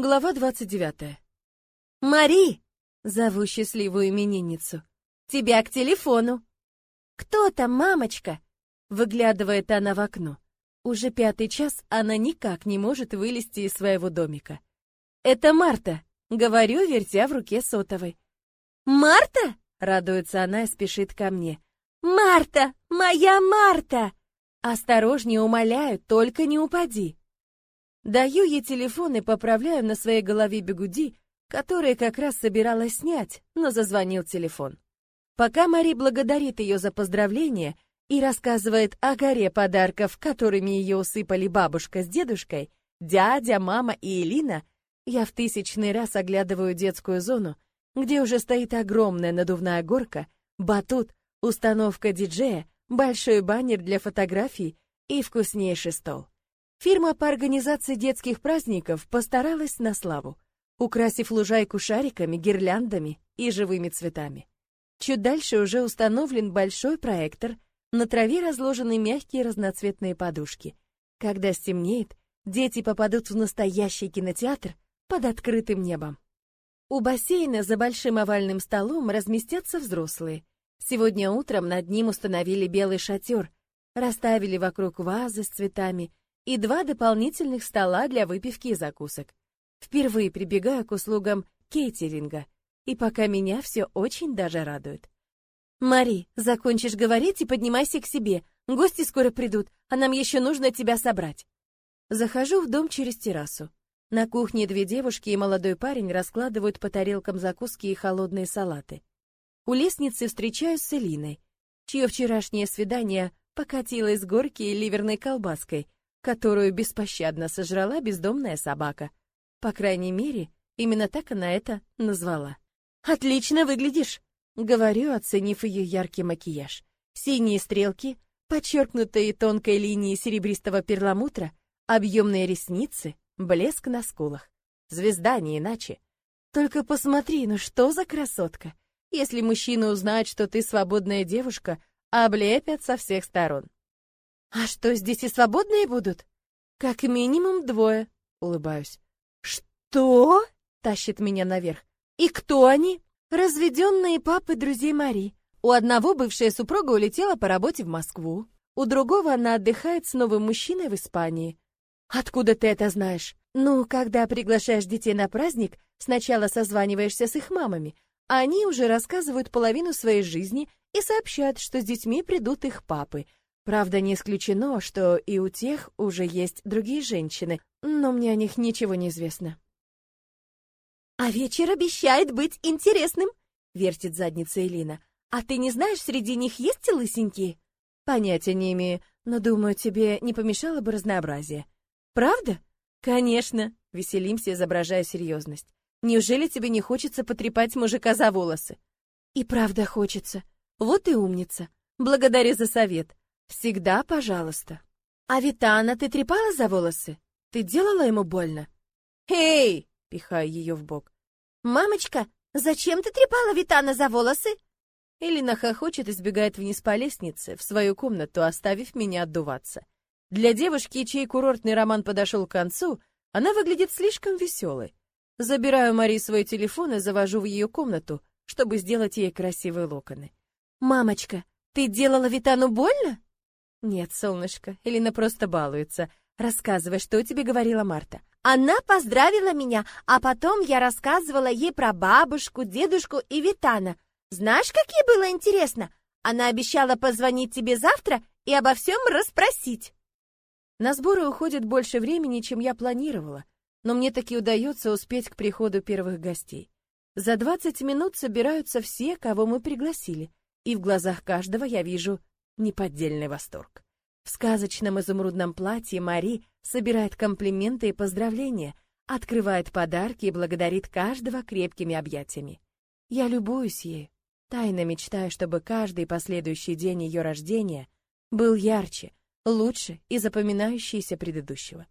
Глава 29. «Мари!» — зову счастливую именинницу. «Тебя к телефону!» «Кто там, мамочка?» — выглядывает она в окно. Уже пятый час она никак не может вылезти из своего домика. «Это Марта!» — говорю, вертя в руке сотовой. «Марта?» — радуется она и спешит ко мне. «Марта! Моя Марта!» «Осторожнее, умоляю, только не упади!» Даю ей телефон и поправляю на своей голове бегуди, которые как раз собиралась снять, но зазвонил телефон. Пока Мари благодарит ее за поздравление и рассказывает о горе подарков, которыми ее усыпали бабушка с дедушкой, дядя, мама и Элина, я в тысячный раз оглядываю детскую зону, где уже стоит огромная надувная горка, батут, установка диджея, большой баннер для фотографий и вкуснейший стол. Фирма по организации детских праздников постаралась на славу, украсив лужайку шариками, гирляндами и живыми цветами. Чуть дальше уже установлен большой проектор, на траве разложены мягкие разноцветные подушки. Когда стемнеет, дети попадут в настоящий кинотеатр под открытым небом. У бассейна за большим овальным столом разместятся взрослые. Сегодня утром над ним установили белый шатер, расставили вокруг вазы с цветами и два дополнительных стола для выпивки и закусок. Впервые прибегаю к услугам кейтеринга, и пока меня все очень даже радует. «Мари, закончишь говорить и поднимайся к себе. Гости скоро придут, а нам еще нужно тебя собрать». Захожу в дом через террасу. На кухне две девушки и молодой парень раскладывают по тарелкам закуски и холодные салаты. У лестницы встречаюсь с Элиной, чье вчерашнее свидание покатилось с горки и ливерной колбаской, которую беспощадно сожрала бездомная собака. По крайней мере, именно так она это назвала. «Отлично выглядишь!» — говорю, оценив ее яркий макияж. Синие стрелки, подчеркнутые тонкой линией серебристого перламутра, объемные ресницы, блеск на скулах. Звезда не иначе. Только посмотри, ну что за красотка! Если мужчины узнают, что ты свободная девушка, облепят со всех сторон. А что, здесь и свободные будут? Как минимум двое, улыбаюсь. Что? Тащит меня наверх. И кто они? Разведенные папы друзей Мари. У одного бывшая супруга улетела по работе в Москву. У другого она отдыхает с новым мужчиной в Испании. Откуда ты это знаешь? Ну, когда приглашаешь детей на праздник, сначала созваниваешься с их мамами. Они уже рассказывают половину своей жизни и сообщают, что с детьми придут их папы — Правда, не исключено, что и у тех уже есть другие женщины, но мне о них ничего не известно. «А вечер обещает быть интересным», — вертит задница Элина. «А ты не знаешь, среди них есть лысенькие?» «Понятия не имею, но, думаю, тебе не помешало бы разнообразие». «Правда?» «Конечно», — веселимся, изображая серьезность. «Неужели тебе не хочется потрепать мужика за волосы?» «И правда хочется. Вот и умница. Благодарю за совет. Всегда, пожалуйста. А Витана ты трепала за волосы? Ты делала ему больно? Эй, пихаю ее в бок. Мамочка, зачем ты трепала Витана за волосы? Элина хохочет и сбегает вниз по лестнице, в свою комнату, оставив меня отдуваться. Для девушки, чей курортный роман подошел к концу, она выглядит слишком веселой. Забираю Мари свой телефон и завожу в ее комнату, чтобы сделать ей красивые локоны. «Мамочка, ты делала Витану больно?» Нет, солнышко, Элина просто балуется. Рассказывай, что тебе говорила Марта. Она поздравила меня, а потом я рассказывала ей про бабушку, дедушку и Витана. Знаешь, как ей было интересно? Она обещала позвонить тебе завтра и обо всем расспросить. На сборы уходит больше времени, чем я планировала, но мне таки удается успеть к приходу первых гостей. За 20 минут собираются все, кого мы пригласили, и в глазах каждого я вижу неподдельный восторг. В сказочном изумрудном платье Мари собирает комплименты и поздравления, открывает подарки и благодарит каждого крепкими объятиями. Я любуюсь ей, тайно мечтаю, чтобы каждый последующий день ее рождения был ярче, лучше и запоминающийся предыдущего.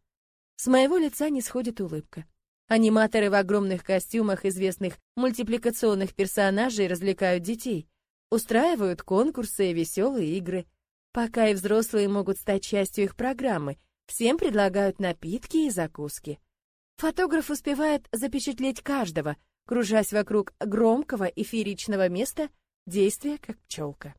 С моего лица не сходит улыбка. Аниматоры в огромных костюмах известных мультипликационных персонажей развлекают детей, устраивают конкурсы и веселые игры. Пока и взрослые могут стать частью их программы, всем предлагают напитки и закуски. Фотограф успевает запечатлеть каждого, кружась вокруг громкого эфиричного места, действия как пчелка.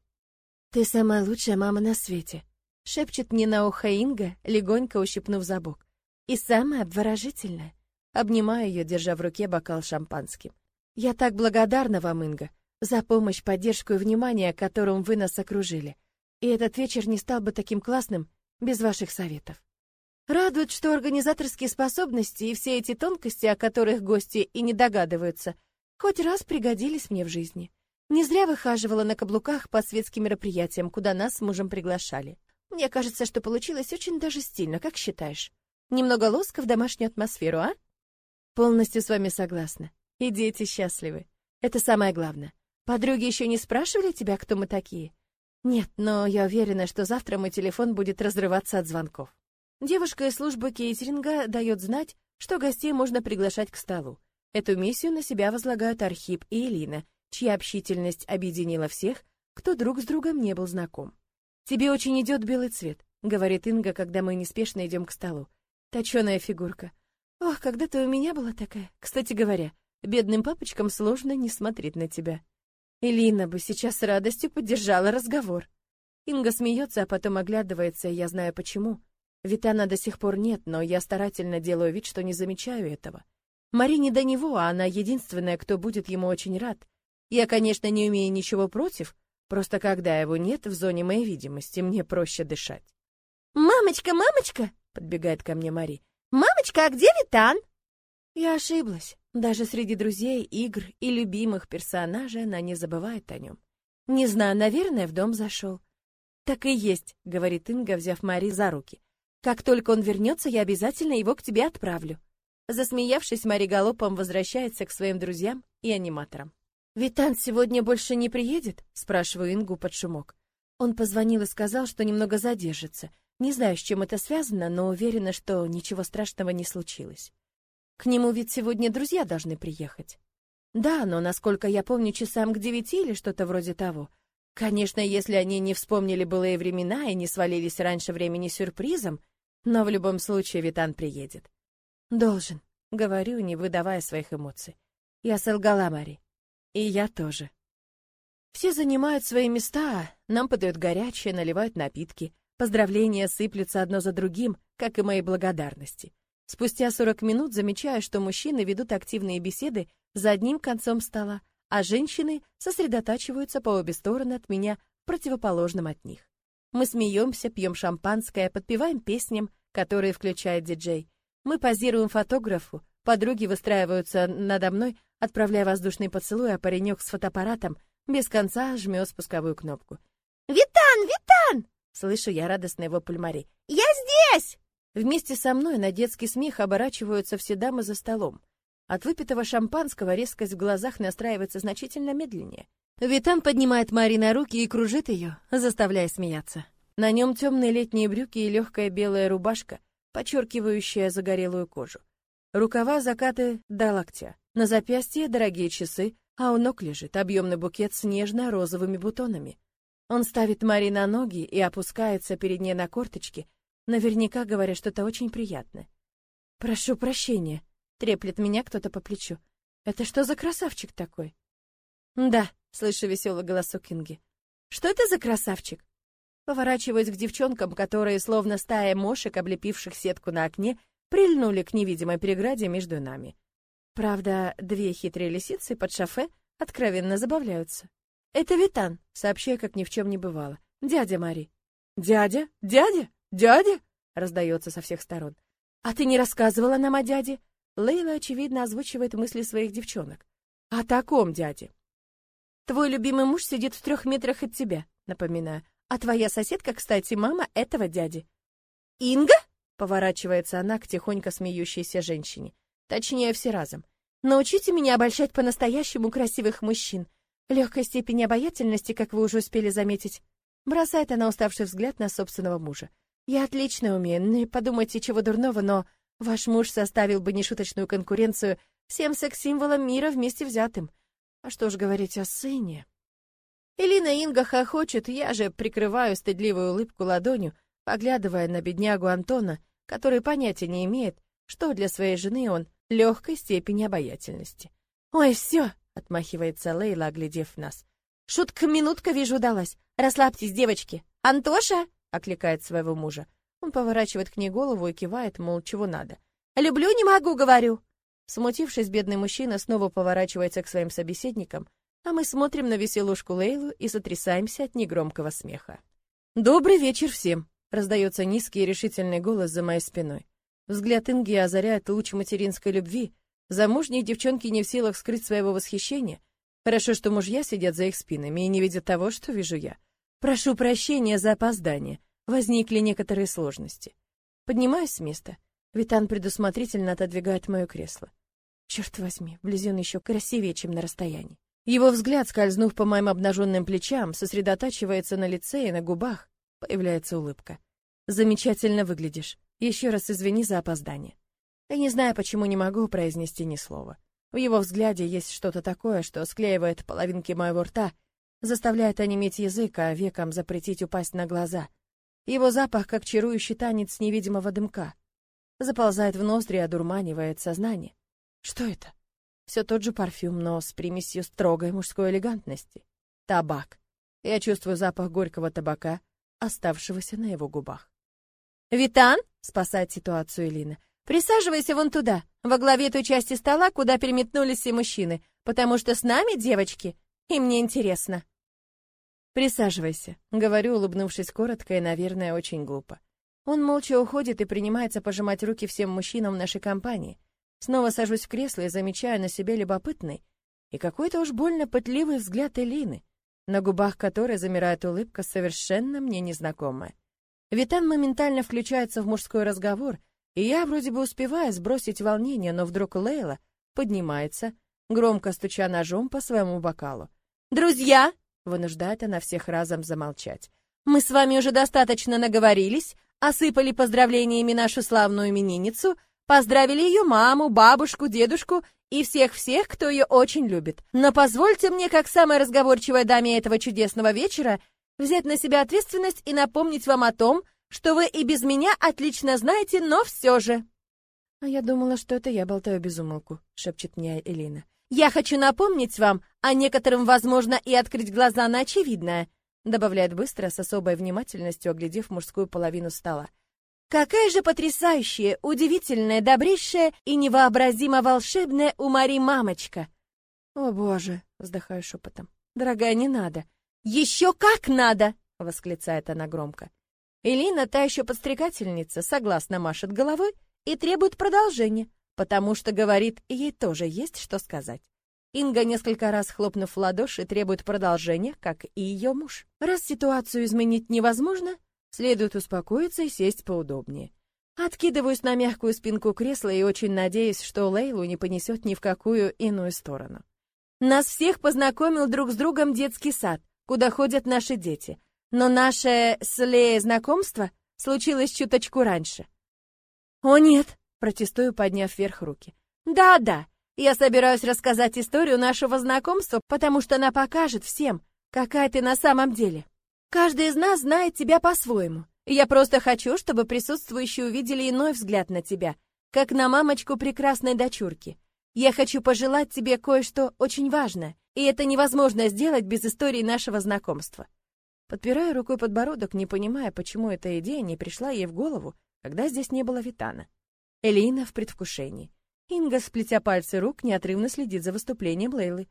«Ты самая лучшая мама на свете», — шепчет мне на ухо Инга, легонько ущипнув за бок. «И самая обворожительная». Обнимаю ее, держа в руке бокал шампанским. «Я так благодарна вам, Инга, за помощь, поддержку и внимание, которым вы нас окружили. И этот вечер не стал бы таким классным без ваших советов. Радует, что организаторские способности и все эти тонкости, о которых гости и не догадываются, хоть раз пригодились мне в жизни. Не зря выхаживала на каблуках по светским мероприятиям, куда нас с мужем приглашали. Мне кажется, что получилось очень даже стильно, как считаешь? Немного лоска в домашнюю атмосферу, а? Полностью с вами согласна. И дети счастливы. Это самое главное. Подруги еще не спрашивали тебя, кто мы такие? Нет, но я уверена, что завтра мой телефон будет разрываться от звонков. Девушка из службы кейтеринга дает знать, что гостей можно приглашать к столу. Эту миссию на себя возлагают Архип и Элина, чья общительность объединила всех, кто друг с другом не был знаком. «Тебе очень идет белый цвет», — говорит Инга, когда мы неспешно идем к столу. Точеная фигурка. Ох, когда-то у меня была такая. Кстати говоря, бедным папочкам сложно не смотреть на тебя. Элина бы сейчас с радостью поддержала разговор. Инга смеется, а потом оглядывается, и я знаю почему. Витана до сих пор нет, но я старательно делаю вид, что не замечаю этого. Марине до него, а она единственная, кто будет ему очень рад. Я, конечно, не умею ничего против, просто когда его нет в зоне моей видимости, мне проще дышать. «Мамочка, мамочка!» — подбегает ко мне Мари. «Мамочка, а где Витан?» Я ошиблась. Даже среди друзей, игр и любимых персонажей она не забывает о нем. Не знаю, наверное, в дом зашел. «Так и есть», — говорит Инга, взяв Мари за руки. Как только он вернется, я обязательно его к тебе отправлю. Засмеявшись, Мари галопом возвращается к своим друзьям и аниматорам. «Витан сегодня больше не приедет?» — спрашиваю Ингу под шумок. Он позвонил и сказал, что немного задержится. Не знаю, с чем это связано, но уверена, что ничего страшного не случилось. К нему ведь сегодня друзья должны приехать. Да, но, насколько я помню, часам к девяти или что-то вроде того. Конечно, если они не вспомнили былые времена и не свалились раньше времени сюрпризом, но в любом случае Витан приедет. Должен, говорю, не выдавая своих эмоций. Я солгала Мари. И я тоже. Все занимают свои места, нам подают горячее, наливают напитки. Поздравления сыплются одно за другим, как и мои благодарности. Спустя 40 минут замечаю, что мужчины ведут активные беседы за одним концом стола, а женщины сосредотачиваются по обе стороны от меня, противоположным от них. Мы смеемся, пьем шампанское, подпеваем песням, которые включает диджей. Мы позируем фотографу, подруги выстраиваются надо мной, отправляя воздушный поцелуй, а паренек с фотоаппаратом без конца жмет спусковую кнопку. «Витан! Витан!» Слышу я радостный вопль Мари. «Я здесь!» Вместе со мной на детский смех оборачиваются все дамы за столом. От выпитого шампанского резкость в глазах настраивается значительно медленнее. Витан поднимает Мари на руки и кружит ее, заставляя смеяться. На нем темные летние брюки и легкая белая рубашка, подчеркивающая загорелую кожу. Рукава закаты до локтя. На запястье дорогие часы, а у ног лежит объемный букет с нежно-розовыми бутонами. Он ставит Мари на ноги и опускается перед ней на корточки, наверняка говоря что-то очень приятное. «Прошу прощения», Треплет меня кто-то по плечу. Это что за красавчик такой? Да, слышу веселый голосок Инги. Что это за красавчик? Поворачиваюсь к девчонкам, которые, словно стая мошек, облепивших сетку на окне, прильнули к невидимой преграде между нами. Правда, две хитрые лисицы под шофе откровенно забавляются. «Это Витан», — сообщаю, как ни в чем не бывало. «Дядя Мари». «Дядя? Дядя? Дядя?» — раздается со всех сторон. «А ты не рассказывала нам о дяде? Лейла, очевидно, озвучивает мысли своих девчонок. «О таком дяде!» «Твой любимый муж сидит в трех метрах от тебя», напоминаю. «А твоя соседка, кстати, мама этого дяди». «Инга?» — поворачивается она к тихонько смеющейся женщине. Точнее, все разом. «Научите меня обольщать по-настоящему красивых мужчин. Легкой степени обаятельности, как вы уже успели заметить». Бросает она уставший взгляд на собственного мужа. «Я отлично умею, не подумайте чего дурного, но Ваш муж составил бы нешуточную конкуренцию всем секс-символам мира вместе взятым. А что ж говорить о сыне? Элина Инга хохочет, я же прикрываю стыдливую улыбку ладонью, поглядывая на беднягу Антона, который понятия не имеет, что для своей жены он легкой степени обаятельности. «Ой, все!» — отмахивается Лейла, оглядев нас. «Шутка-минутка, вижу, удалась. Расслабьтесь, девочки. Антоша!» — окликает своего мужа. Он поворачивает к ней голову и кивает, мол, чего надо. «Люблю, не могу, говорю!» Смутившись, бедный мужчина снова поворачивается к своим собеседникам, а мы смотрим на веселушку Лейлу и сотрясаемся от негромкого смеха. «Добрый вечер всем!» — раздается низкий и решительный голос за моей спиной. Взгляд Инги озаряет луч материнской любви. Замужние девчонки не в силах скрыть своего восхищения. Хорошо, что мужья сидят за их спинами и не видят того, что вижу я. Прошу прощения за опоздание. Возникли некоторые сложности. Поднимаюсь с места. Витан предусмотрительно отодвигает мое кресло. Черт возьми, вблизи он еще красивее, чем на расстоянии. Его взгляд, скользнув по моим обнаженным плечам, сосредотачивается на лице и на губах. Появляется улыбка. Замечательно выглядишь. Еще раз извини за опоздание. Я не знаю, почему не могу произнести ни слова. В его взгляде есть что-то такое, что склеивает половинки моего рта, заставляет онеметь язык, а веком запретить упасть на глаза. Его запах, как чарующий танец невидимого дымка. Заползает в ноздри, одурманивает сознание. Что это? Все тот же парфюм, но с примесью строгой мужской элегантности. Табак. Я чувствую запах горького табака, оставшегося на его губах. «Витан!» — спасает ситуацию Элина. «Присаживайся вон туда, во главе той части стола, куда переметнулись все мужчины, потому что с нами, девочки, и мне интересно». «Присаживайся», — говорю, улыбнувшись коротко и, наверное, очень глупо. Он молча уходит и принимается пожимать руки всем мужчинам нашей компании. Снова сажусь в кресло и замечаю на себе любопытный и какой-то уж больно пытливый взгляд Элины, на губах которой замирает улыбка, совершенно мне незнакомая. Витан моментально включается в мужской разговор, и я вроде бы успеваю сбросить волнение, но вдруг Лейла поднимается, громко стуча ножом по своему бокалу. «Друзья!» — вынуждает она всех разом замолчать. «Мы с вами уже достаточно наговорились, осыпали поздравлениями нашу славную именинницу, поздравили ее маму, бабушку, дедушку и всех-всех, кто ее очень любит. Но позвольте мне, как самой разговорчивой даме этого чудесного вечера, взять на себя ответственность и напомнить вам о том, что вы и без меня отлично знаете, но все же. А я думала, что это я болтаю без умолку, шепчет мне Элина. Я хочу напомнить вам, а некоторым, возможно, и открыть глаза на очевидное, добавляет быстро, с особой внимательностью оглядев мужскую половину стола. Какая же потрясающая, удивительная, добрейшая и невообразимо волшебная у Мари мамочка. О, боже, вздыхаю шепотом. Дорогая, не надо. «Еще как надо!» — восклицает она громко. Элина, та еще подстрекательница, согласно машет головой и требует продолжения, потому что говорит, ей тоже есть что сказать. Инга, несколько раз хлопнув в ладоши, требует продолжения, как и ее муж. Раз ситуацию изменить невозможно, следует успокоиться и сесть поудобнее. Откидываюсь на мягкую спинку кресла и очень надеюсь, что Лейлу не понесет ни в какую иную сторону. Нас всех познакомил друг с другом детский сад, куда ходят наши дети. Но наше с Леей знакомство случилось чуточку раньше. «О нет!» — протестую, подняв вверх руки. «Да-да, я собираюсь рассказать историю нашего знакомства, потому что она покажет всем, какая ты на самом деле. Каждый из нас знает тебя по-своему. Я просто хочу, чтобы присутствующие увидели иной взгляд на тебя, как на мамочку прекрасной дочурки. Я хочу пожелать тебе кое-что очень важное, и это невозможно сделать без истории нашего знакомства. Подпираю рукой подбородок, не понимая, почему эта идея не пришла ей в голову, когда здесь не было Витана. Элина в предвкушении. Инга, сплетя пальцы рук, неотрывно следит за выступлением Лейлы.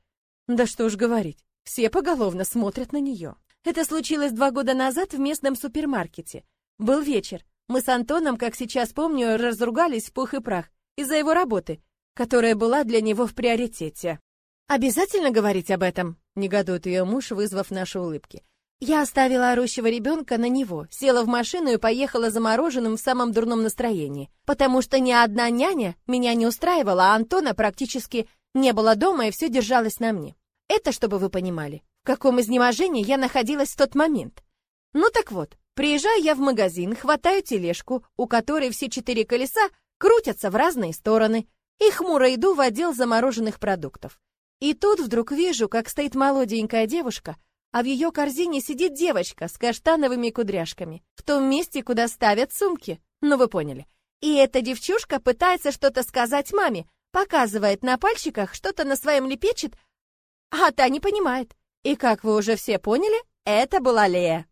Да что уж говорить, все поголовно смотрят на нее. Это случилось два года назад в местном супермаркете. Был вечер. Мы с Антоном, как сейчас помню, разругались в пух и прах из-за его работы, которая была для него в приоритете. «Обязательно говорить об этом?» — негодует ее муж, вызвав наши улыбки. Я оставила орущего ребенка на него, села в машину и поехала за мороженым в самом дурном настроении, потому что ни одна няня меня не устраивала, а Антона практически не было дома и все держалось на мне. Это чтобы вы понимали, в каком изнеможении я находилась в тот момент. Ну так вот, приезжаю я в магазин, хватаю тележку, у которой все четыре колеса крутятся в разные стороны, и хмуро иду в отдел замороженных продуктов. И тут вдруг вижу, как стоит молоденькая девушка, а в ее корзине сидит девочка с каштановыми кудряшками, в том месте, куда ставят сумки. Ну вы поняли. И эта девчушка пытается что-то сказать маме, показывает на пальчиках, что-то на своем лепечет, а та не понимает. И как вы уже все поняли, это была Лея.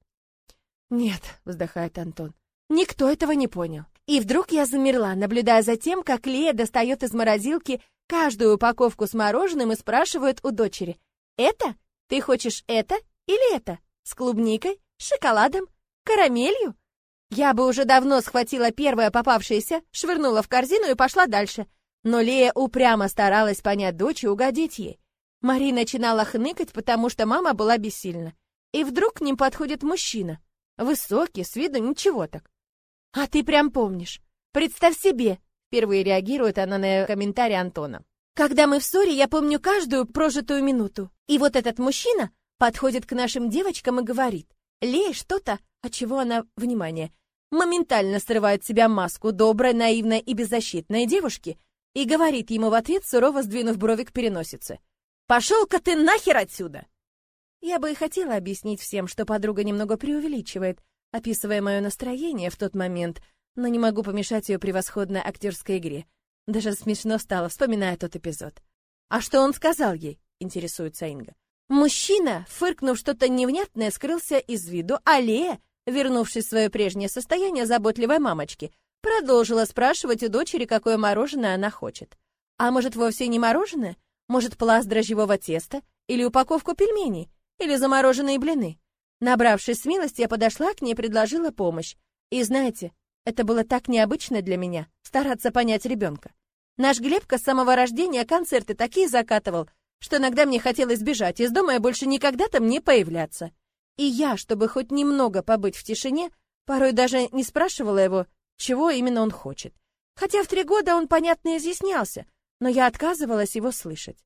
«Нет», — вздыхает Антон, — «никто этого не понял». И вдруг я замерла, наблюдая за тем, как Лея достает из морозилки каждую упаковку с мороженым и спрашивает у дочери, «Это? Ты хочешь это или это? С клубникой? Шоколадом? Карамелью?» Я бы уже давно схватила первое попавшееся, швырнула в корзину и пошла дальше. Но Лея упрямо старалась понять дочь и угодить ей. Мари начинала хныкать, потому что мама была бессильна. И вдруг к ним подходит мужчина. Высокий, с виду ничего так. «А ты прям помнишь. Представь себе!» Впервые реагирует она на комментарий Антона. «Когда мы в ссоре, я помню каждую прожитую минуту. И вот этот мужчина подходит к нашим девочкам и говорит, Лея что-то, от чего она, внимание, моментально срывает с себя маску доброй, наивной и беззащитной девушки и говорит ему в ответ, сурово сдвинув брови к переносице. «Пошел-ка ты нахер отсюда!» Я бы и хотела объяснить всем, что подруга немного преувеличивает, описывая мое настроение в тот момент, но не могу помешать ее превосходной актерской игре. Даже смешно стало, вспоминая тот эпизод. «А что он сказал ей?» — интересуется Инга. Мужчина, фыркнув что-то невнятное, скрылся из виду, а Лея, вернувшись в свое прежнее состояние заботливой мамочки, продолжила спрашивать у дочери, какое мороженое она хочет. А может, вовсе не мороженое? Может, пласт дрожжевого теста? Или упаковку пельменей? Или замороженные блины? Набравшись смелости, я подошла к ней и предложила помощь. И знаете, это было так необычно для меня, стараться понять ребенка. Наш Глебка с самого рождения концерты такие закатывал, что иногда мне хотелось бежать из дома и больше никогда там не появляться. И я, чтобы хоть немного побыть в тишине, порой даже не спрашивала его, чего именно он хочет. Хотя в три года он, понятно, изъяснялся, но я отказывалась его слышать.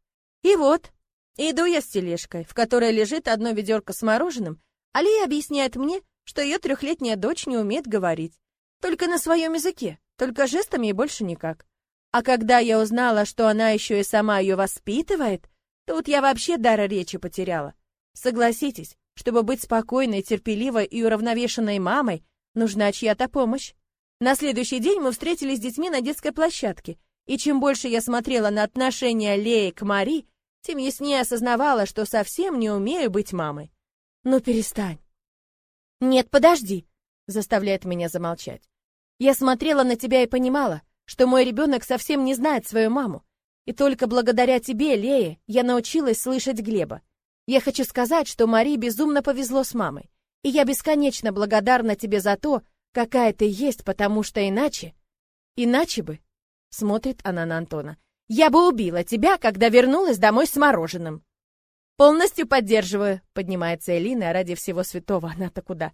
И вот, иду я с тележкой, в которой лежит одно ведерко с мороженым, Алия объясняет мне, что ее трехлетняя дочь не умеет говорить. Только на своем языке, только жестами и больше никак. А когда я узнала, что она еще и сама ее воспитывает, Тут я вообще дара речи потеряла. Согласитесь, чтобы быть спокойной, терпеливой и уравновешенной мамой, нужна чья-то помощь. На следующий день мы встретились с детьми на детской площадке, и чем больше я смотрела на отношения Леи к Мари, тем яснее осознавала, что совсем не умею быть мамой. Ну перестань. Нет, подожди, заставляет меня замолчать. Я смотрела на тебя и понимала, что мой ребенок совсем не знает свою маму, и только благодаря тебе, Лея, я научилась слышать Глеба. Я хочу сказать, что Мари безумно повезло с мамой. И я бесконечно благодарна тебе за то, какая ты есть, потому что иначе... Иначе бы... Смотрит она на Антона. Я бы убила тебя, когда вернулась домой с мороженым. Полностью поддерживаю, поднимается Элина, ради всего святого она-то куда.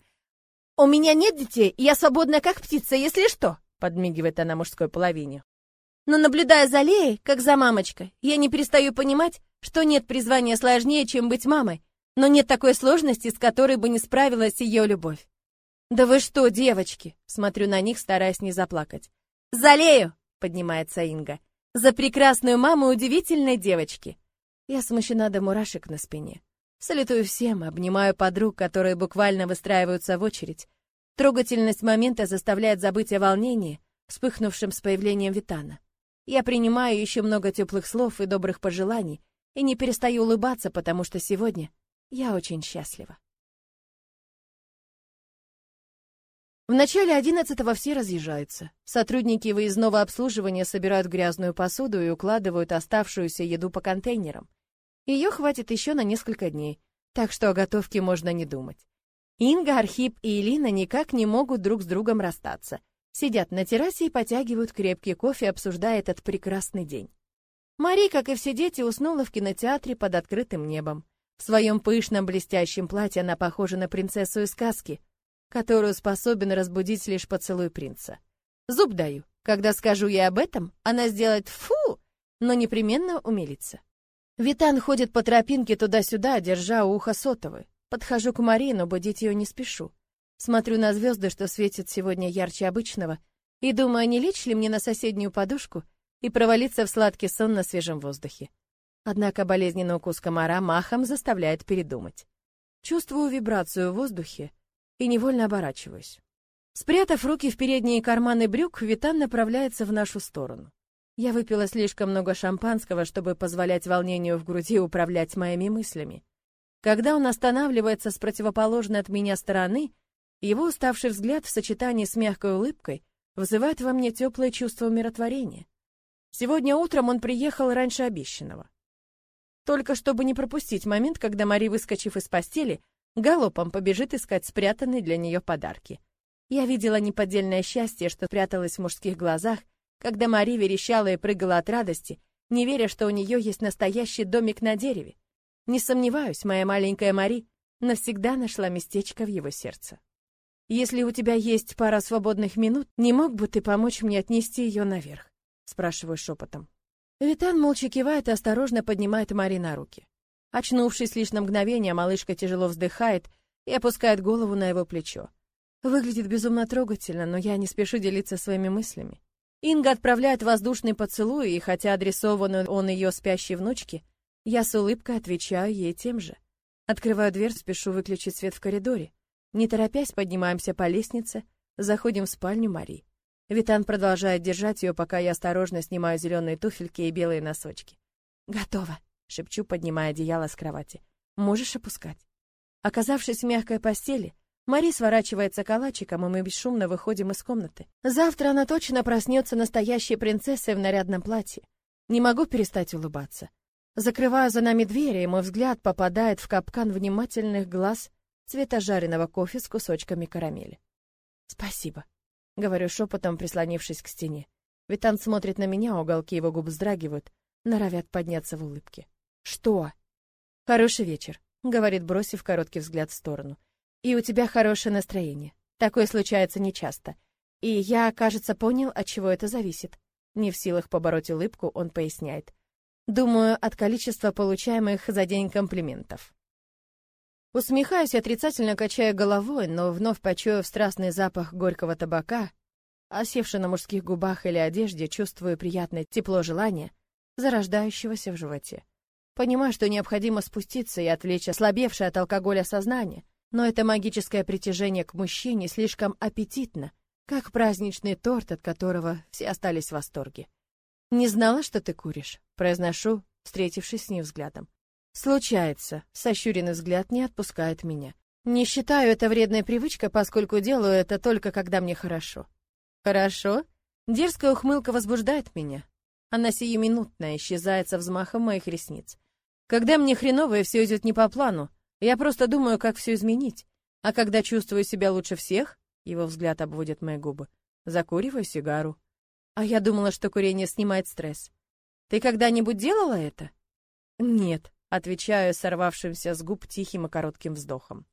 У меня нет детей, и я свободна как птица, если что, подмигивает она мужской половине. Но наблюдая за Леей, как за мамочкой, я не перестаю понимать, что нет призвания сложнее, чем быть мамой, но нет такой сложности, с которой бы не справилась ее любовь. «Да вы что, девочки?» — смотрю на них, стараясь не заплакать. «За Лею!» — поднимается Инга. «За прекрасную маму удивительной девочки!» Я смущена до мурашек на спине. Салютую всем, обнимаю подруг, которые буквально выстраиваются в очередь. Трогательность момента заставляет забыть о волнении, вспыхнувшем с появлением Витана. Я принимаю еще много теплых слов и добрых пожеланий и не перестаю улыбаться, потому что сегодня я очень счастлива. В начале одиннадцатого все разъезжаются. Сотрудники выездного обслуживания собирают грязную посуду и укладывают оставшуюся еду по контейнерам. Ее хватит еще на несколько дней, так что о готовке можно не думать. Инга, Архип и Элина никак не могут друг с другом расстаться — Сидят на террасе и потягивают крепкий кофе, обсуждая этот прекрасный день. Мари, как и все дети, уснула в кинотеатре под открытым небом. В своем пышном блестящем платье она похожа на принцессу из сказки, которую способен разбудить лишь поцелуй принца. Зуб даю. Когда скажу ей об этом, она сделает «фу», но непременно умилится. Витан ходит по тропинке туда-сюда, держа ухо сотовый. Подхожу к Мари, но будить ее не спешу. Смотрю на звезды, что светят сегодня ярче обычного, и думаю, не лечь ли мне на соседнюю подушку и провалиться в сладкий сон на свежем воздухе. Однако болезненный укус комара махом заставляет передумать. Чувствую вибрацию в воздухе и невольно оборачиваюсь. Спрятав руки в передние карманы брюк, Витан направляется в нашу сторону. Я выпила слишком много шампанского, чтобы позволять волнению в груди управлять моими мыслями. Когда он останавливается с противоположной от меня стороны, его уставший взгляд в сочетании с мягкой улыбкой вызывает во мне теплое чувство умиротворения. Сегодня утром он приехал раньше обещанного. Только чтобы не пропустить момент, когда Мари, выскочив из постели, галопом побежит искать спрятанные для нее подарки. Я видела неподдельное счастье, что пряталось в мужских глазах, когда Мари верещала и прыгала от радости, не веря, что у нее есть настоящий домик на дереве. Не сомневаюсь, моя маленькая Мари навсегда нашла местечко в его сердце. Если у тебя есть пара свободных минут, не мог бы ты помочь мне отнести ее наверх? спрашиваю шепотом. Витан молча кивает и осторожно поднимает Мари на руки. Очнувшись лишь на мгновение, малышка тяжело вздыхает и опускает голову на его плечо. Выглядит безумно трогательно, но я не спешу делиться своими мыслями. Инга отправляет воздушный поцелуй, и хотя адресован он ее спящей внучке, я с улыбкой отвечаю ей тем же. Открываю дверь, спешу выключить свет в коридоре. Не торопясь, поднимаемся по лестнице, заходим в спальню Мари. Витан продолжает держать ее, пока я осторожно снимаю зеленые туфельки и белые носочки. «Готово», — шепчу, поднимая одеяло с кровати. «Можешь опускать». Оказавшись в мягкой постели, Мари сворачивается калачиком, и мы бесшумно выходим из комнаты. Завтра она точно проснется настоящей принцессой в нарядном платье. Не могу перестать улыбаться. Закрываю за нами двери, и мой взгляд попадает в капкан внимательных глаз цвета жареного кофе с кусочками карамели. «Спасибо», — говорю шепотом, прислонившись к стене. Витан смотрит на меня, уголки его губ вздрагивают, норовят подняться в улыбке. «Что?» «Хороший вечер», — говорит, бросив короткий взгляд в сторону и у тебя хорошее настроение. Такое случается нечасто. И я, кажется, понял, от чего это зависит. Не в силах побороть улыбку, он поясняет. Думаю, от количества получаемых за день комплиментов. Усмехаюсь отрицательно качаю головой, но вновь почуяв страстный запах горького табака, осевший на мужских губах или одежде, чувствую приятное тепло желания, зарождающегося в животе. Понимаю, что необходимо спуститься и отвлечь ослабевшее от алкоголя сознание, но это магическое притяжение к мужчине слишком аппетитно, как праздничный торт, от которого все остались в восторге. «Не знала, что ты куришь», — произношу, встретившись с ней взглядом. «Случается», — сощуренный взгляд не отпускает меня. «Не считаю это вредной привычкой, поскольку делаю это только когда мне хорошо». «Хорошо?» Дерзкая ухмылка возбуждает меня. Она сиюминутная, исчезает со взмахом моих ресниц. Когда мне хреново и все идет не по плану, я просто думаю, как все изменить. А когда чувствую себя лучше всех, его взгляд обводит мои губы, закуриваю сигару. А я думала, что курение снимает стресс. Ты когда-нибудь делала это? Нет, отвечаю сорвавшимся с губ тихим и коротким вздохом.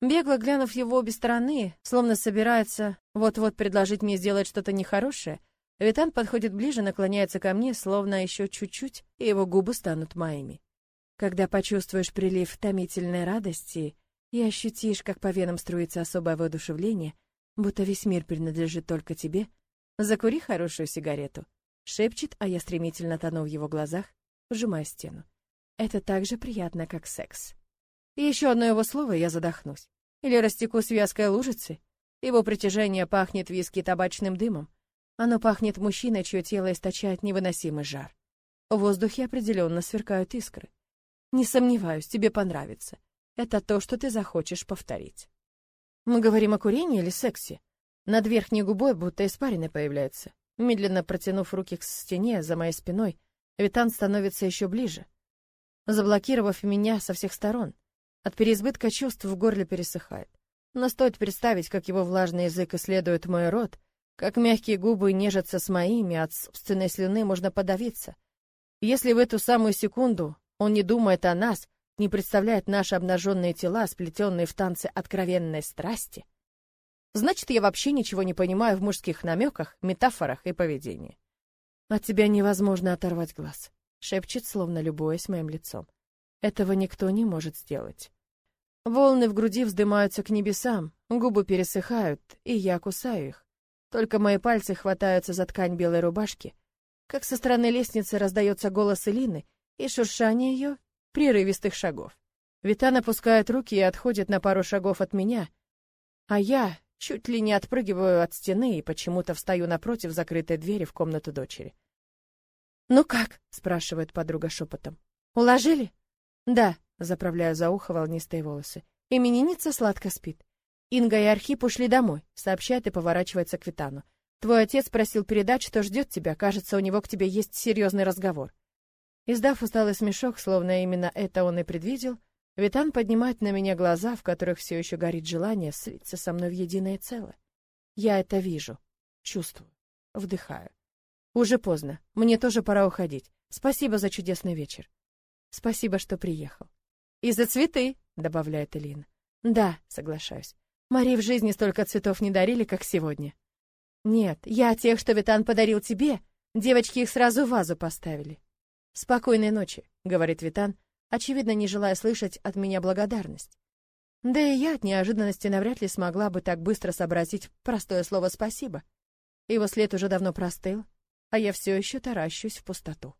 Бегло глянув его обе стороны, словно собирается вот-вот предложить мне сделать что-то нехорошее, Витан подходит ближе, наклоняется ко мне, словно еще чуть-чуть, и его губы станут моими. Когда почувствуешь прилив томительной радости и ощутишь, как по венам струится особое воодушевление, будто весь мир принадлежит только тебе, закури хорошую сигарету. Шепчет, а я стремительно тону в его глазах, сжимая стену. Это так же приятно, как секс. И еще одно его слово, я задохнусь. Или растеку связкой лужицы. Его притяжение пахнет виски табачным дымом. Оно пахнет мужчиной, чье тело источает невыносимый жар. В воздухе определенно сверкают искры. Не сомневаюсь, тебе понравится. Это то, что ты захочешь повторить. Мы говорим о курении или сексе? Над верхней губой будто испарины появляется. Медленно протянув руки к стене за моей спиной, Витан становится еще ближе, заблокировав меня со всех сторон. От переизбытка чувств в горле пересыхает. Но стоит представить, как его влажный язык исследует мой рот, как мягкие губы нежатся с моими, от собственной слюны можно подавиться. Если в эту самую секунду он не думает о нас, не представляет наши обнаженные тела, сплетенные в танце откровенной страсти. Значит, я вообще ничего не понимаю в мужских намеках, метафорах и поведении. От тебя невозможно оторвать глаз, шепчет, словно любуясь моим лицом. Этого никто не может сделать. Волны в груди вздымаются к небесам, губы пересыхают, и я кусаю их. Только мои пальцы хватаются за ткань белой рубашки, как со стороны лестницы раздается голос Элины, и шуршание ее прерывистых шагов. Витан опускает руки и отходит на пару шагов от меня, а я, Чуть ли не отпрыгиваю от стены и почему-то встаю напротив закрытой двери в комнату дочери. «Ну как?» — спрашивает подруга шепотом. «Уложили?» «Да», — заправляю за ухо волнистые волосы. Именинница сладко спит. Инга и Архип ушли домой, сообщает и поворачивается к Витану. Твой отец просил передать, что ждет тебя. Кажется, у него к тебе есть серьезный разговор. Издав усталый смешок, словно именно это он и предвидел, Витан поднимает на меня глаза, в которых все еще горит желание слиться со мной в единое целое. Я это вижу, чувствую, вдыхаю. Уже поздно, мне тоже пора уходить. Спасибо за чудесный вечер. Спасибо, что приехал. И за цветы, добавляет Элина. Да, соглашаюсь. Марии в жизни столько цветов не дарили, как сегодня. Нет, я тех, что Витан подарил тебе. Девочки их сразу в вазу поставили. Спокойной ночи, говорит Витан, очевидно, не желая слышать от меня благодарность. Да и я от неожиданности навряд ли смогла бы так быстро сообразить простое слово «спасибо». Его след уже давно простыл, а я все еще таращусь в пустоту.